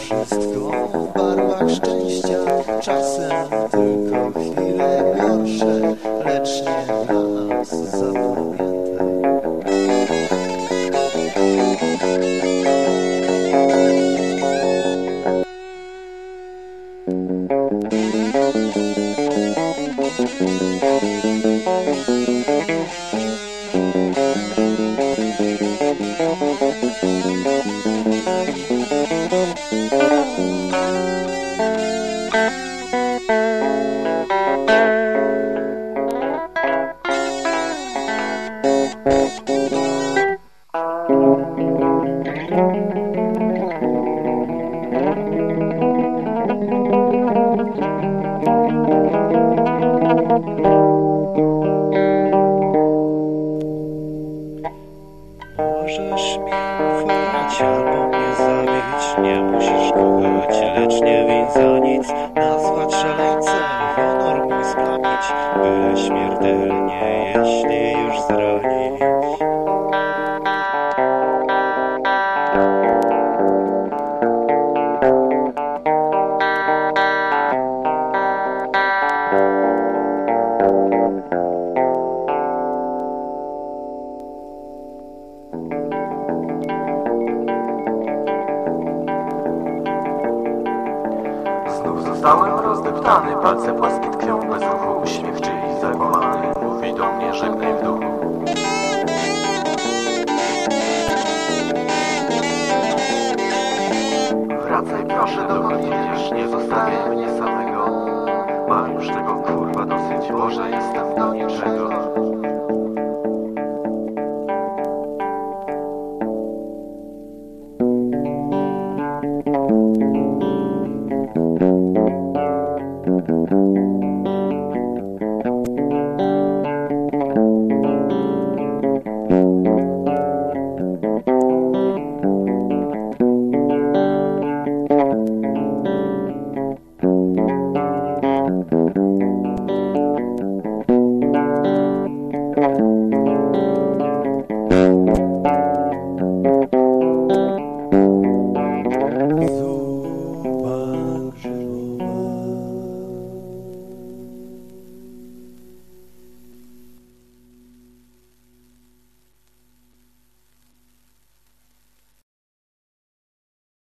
wszystko w barwach szczęścia. Czasem tylko chwile gorsze, lecz nie dla nas zapamiętaj. Możesz mi ufać albo mnie zabić. Nie musisz kochać, lecz nie widzę nic. Nazwać szaleńcem, honor mój splamić Byle śmiertelnie, jeśli już zranić Zostałem rozdeptany, palce płaskie tkwią bez ruchu, uśmiech czyjś zakłamany Mówi do mnie, że